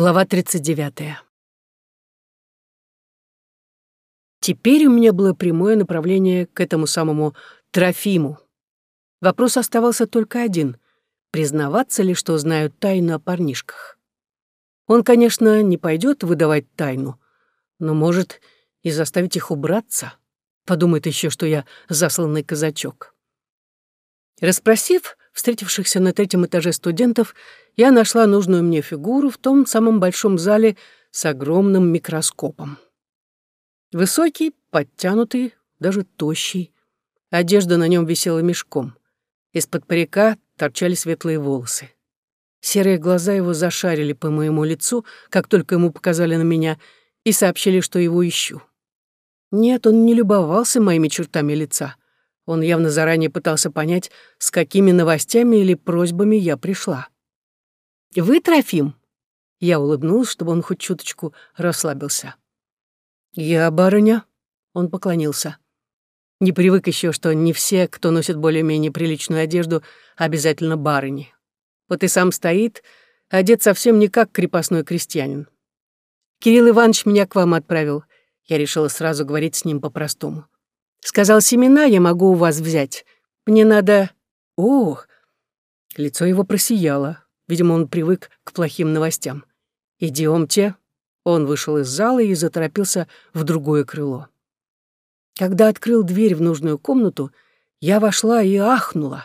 Глава 39. Теперь у меня было прямое направление к этому самому Трофиму. Вопрос оставался только один — признаваться ли, что знают тайну о парнишках. Он, конечно, не пойдет выдавать тайну, но может и заставить их убраться. Подумает еще, что я засланный казачок. Расспросив встретившихся на третьем этаже студентов, я нашла нужную мне фигуру в том самом большом зале с огромным микроскопом. Высокий, подтянутый, даже тощий. Одежда на нем висела мешком. Из-под парика торчали светлые волосы. Серые глаза его зашарили по моему лицу, как только ему показали на меня, и сообщили, что его ищу. Нет, он не любовался моими чертами лица. Он явно заранее пытался понять, с какими новостями или просьбами я пришла. «Вы Трофим?» Я улыбнулась, чтобы он хоть чуточку расслабился. «Я барыня», — он поклонился. Не привык еще, что не все, кто носит более-менее приличную одежду, обязательно барыни. Вот и сам стоит, одет совсем не как крепостной крестьянин. «Кирилл Иванович меня к вам отправил». Я решила сразу говорить с ним по-простому. Сказал, семена я могу у вас взять. Мне надо... Ох! Лицо его просияло. Видимо, он привык к плохим новостям. Идемте. Он вышел из зала и заторопился в другое крыло. Когда открыл дверь в нужную комнату, я вошла и ахнула.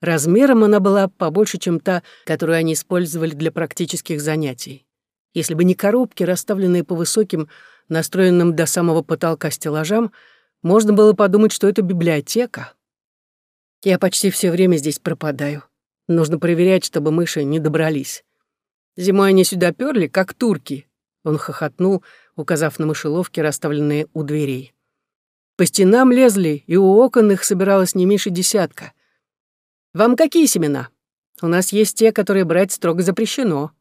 Размером она была побольше, чем та, которую они использовали для практических занятий. Если бы не коробки, расставленные по высоким, настроенным до самого потолка стеллажам, можно было подумать, что это библиотека. Я почти все время здесь пропадаю. Нужно проверять, чтобы мыши не добрались. Зимой они сюда перли, как турки. Он хохотнул, указав на мышеловки, расставленные у дверей. По стенам лезли, и у окон их собиралось не меньше десятка. «Вам какие семена? У нас есть те, которые брать строго запрещено».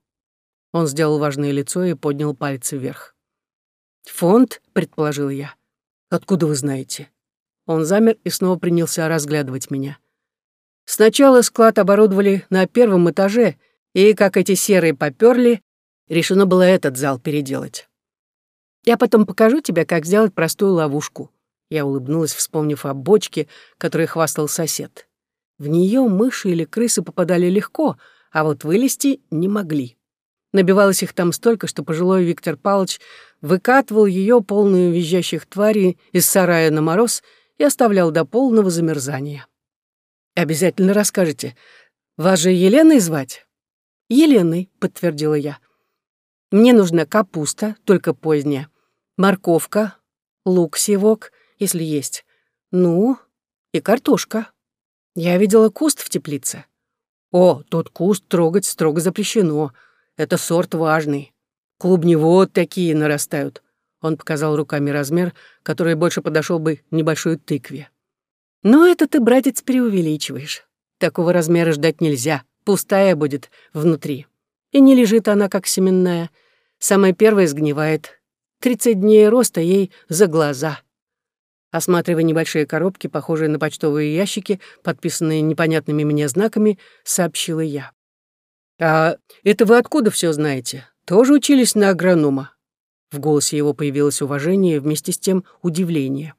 Он сделал важное лицо и поднял пальцы вверх. «Фонд», — предположил я. Откуда вы знаете? Он замер и снова принялся разглядывать меня. Сначала склад оборудовали на первом этаже, и, как эти серые поперли, решено было этот зал переделать. Я потом покажу тебе, как сделать простую ловушку. Я улыбнулась, вспомнив о бочке, которой хвастал сосед. В нее мыши или крысы попадали легко, а вот вылезти не могли. Набивалось их там столько, что пожилой Виктор Павлович выкатывал ее, полную визжащих тварей, из сарая на мороз и оставлял до полного замерзания. «Обязательно расскажете. Вас же Еленой звать?» «Еленой», — подтвердила я. «Мне нужна капуста, только поздняя, морковка, лук-севок, если есть, ну, и картошка. Я видела куст в теплице. О, тот куст трогать строго запрещено. Это сорт важный. Клубни вот такие нарастают. Он показал руками размер, который больше подошел бы небольшой тыкве. Но это ты, братец, преувеличиваешь. Такого размера ждать нельзя. Пустая будет внутри. И не лежит она, как семенная. Самая первая сгнивает. Тридцать дней роста ей за глаза. Осматривая небольшие коробки, похожие на почтовые ящики, подписанные непонятными мне знаками, сообщила я. «А это вы откуда все знаете? Тоже учились на агронома?» В голосе его появилось уважение вместе с тем удивление.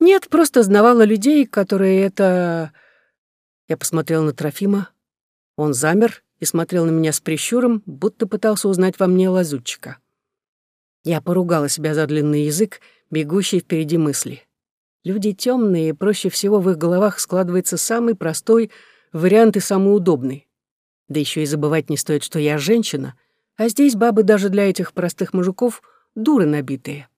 «Нет, просто знавала людей, которые это...» Я посмотрел на Трофима. Он замер и смотрел на меня с прищуром, будто пытался узнать во мне лазутчика. Я поругала себя за длинный язык, бегущий впереди мысли. Люди темные, проще всего в их головах складывается самый простой вариант и самый удобный. Да еще и забывать не стоит, что я женщина, а здесь бабы даже для этих простых мужиков дуры набитые.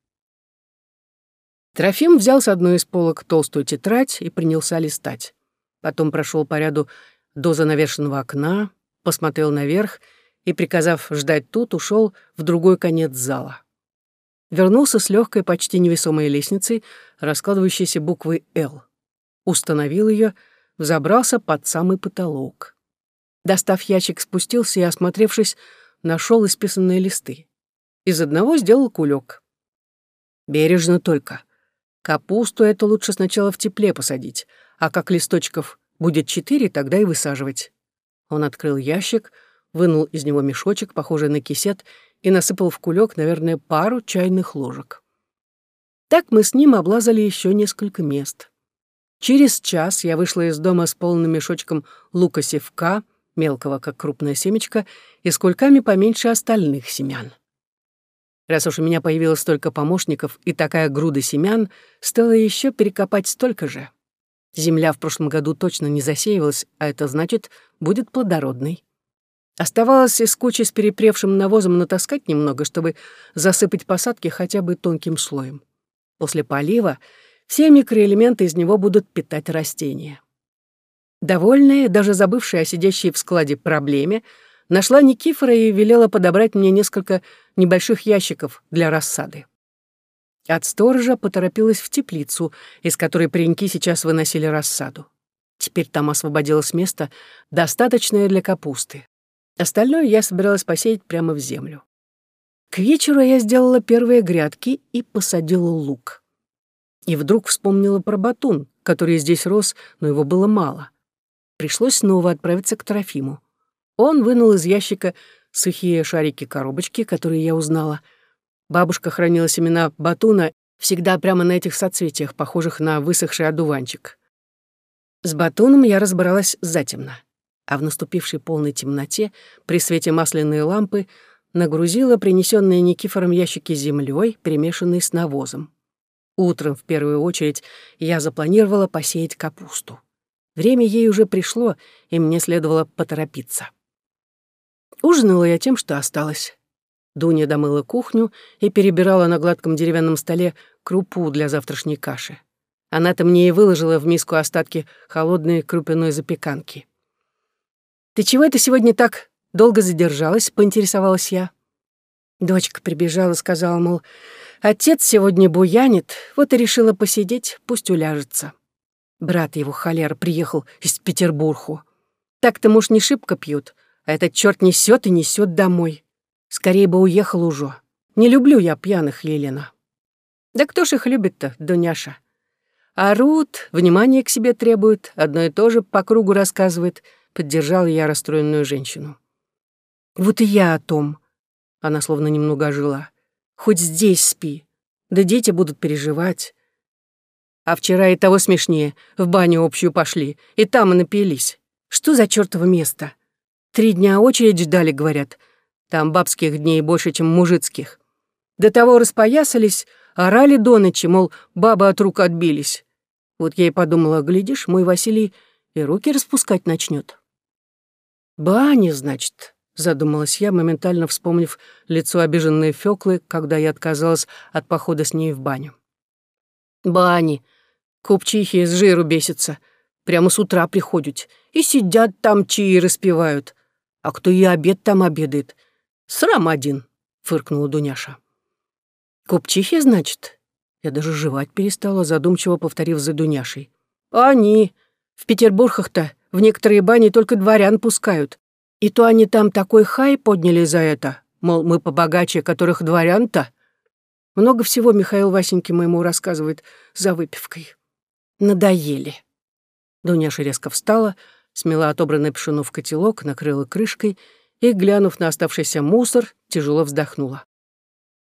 Трофим взял с одной из полок толстую тетрадь и принялся листать. Потом прошел по ряду до занавешенного окна, посмотрел наверх и, приказав ждать тут, ушел в другой конец зала. Вернулся с легкой, почти невесомой лестницей, раскладывающейся буквой «Л». Установил ее, взобрался под самый потолок. Достав ящик, спустился и, осмотревшись, нашел исписанные листы. Из одного сделал кулек. Бережно только. Капусту это лучше сначала в тепле посадить, а как листочков будет четыре, тогда и высаживать. Он открыл ящик, вынул из него мешочек, похожий на кисет, и насыпал в кулек, наверное, пару чайных ложек. Так мы с ним облазали еще несколько мест. Через час я вышла из дома с полным мешочком лука-севка, мелкого, как крупная семечко, и с кульками поменьше остальных семян. Раз уж у меня появилось столько помощников и такая груда семян, стало еще перекопать столько же. Земля в прошлом году точно не засеивалась, а это значит, будет плодородной. Оставалось из кучи с перепревшим навозом натаскать немного, чтобы засыпать посадки хотя бы тонким слоем. После полива все микроэлементы из него будут питать растения. Довольная, даже забывшая о сидящей в складе проблеме, нашла Никифора и велела подобрать мне несколько небольших ящиков для рассады. От сторожа поторопилась в теплицу, из которой пареньки сейчас выносили рассаду. Теперь там освободилось место, достаточное для капусты. Остальное я собиралась посеять прямо в землю. К вечеру я сделала первые грядки и посадила лук. И вдруг вспомнила про батун, который здесь рос, но его было мало. Пришлось снова отправиться к Трофиму. Он вынул из ящика сухие шарики-коробочки, которые я узнала. Бабушка хранила семена батуна всегда прямо на этих соцветиях, похожих на высохший одуванчик. С батуном я разбиралась затемно а в наступившей полной темноте, при свете масляной лампы, нагрузила принесенные Никифором ящики землей, перемешанной с навозом. Утром, в первую очередь, я запланировала посеять капусту. Время ей уже пришло, и мне следовало поторопиться. Ужинала я тем, что осталось. Дуня домыла кухню и перебирала на гладком деревянном столе крупу для завтрашней каши. Она-то мне и выложила в миску остатки холодной крупяной запеканки. «Ты чего это сегодня так долго задержалась?» — поинтересовалась я. Дочка прибежала, сказала, мол, отец сегодня буянит, вот и решила посидеть, пусть уляжется. Брат его, холер, приехал из Петербургу. Так-то, муж, не шибко пьют, а этот черт несет и несет домой. Скорее бы уехал уже. Не люблю я пьяных, Елена. Да кто ж их любит-то, Дуняша? Орут, внимание к себе требуют, одно и то же по кругу рассказывает — Поддержал я расстроенную женщину. «Вот и я о том». Она словно немного ожила. «Хоть здесь спи. Да дети будут переживать». А вчера и того смешнее. В баню общую пошли. И там и напились. Что за чёртово место? Три дня очередь ждали, говорят. Там бабских дней больше, чем мужицких. До того распоясались, орали до ночи, мол, бабы от рук отбились. Вот я и подумала, глядишь, мой Василий и руки распускать начнет. «Баня, значит», — задумалась я, моментально вспомнив лицо обиженной Фёклы, когда я отказалась от похода с ней в баню. «Бани. Купчихи из жиру бесятся. Прямо с утра приходят. И сидят там, чаи распевают. А кто и обед там обедает. Срам один», — фыркнула Дуняша. «Купчихи, значит?» Я даже жевать перестала, задумчиво повторив за Дуняшей. «Они. В Петербургах-то в некоторые бани только дворян пускают. И то они там такой хай подняли за это, мол, мы побогаче, которых дворян-то. Много всего Михаил Васеньки моему рассказывает за выпивкой. Надоели. Дуняша резко встала, смела отобранное пшено в котелок, накрыла крышкой и, глянув на оставшийся мусор, тяжело вздохнула.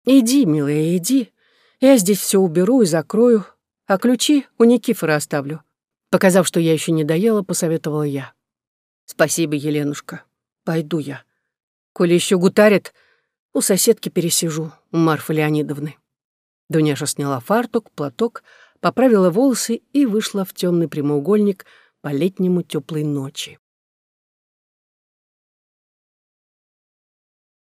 «Иди, милая, иди. Я здесь все уберу и закрою, а ключи у Никифора оставлю. Показав, что я еще не доела, посоветовала я. «Спасибо, Еленушка. Пойду я. Коли еще гутарит, у соседки пересижу, у Марфы Леонидовны». Дуняша сняла фартук, платок, поправила волосы и вышла в темный прямоугольник по летнему теплой ночи.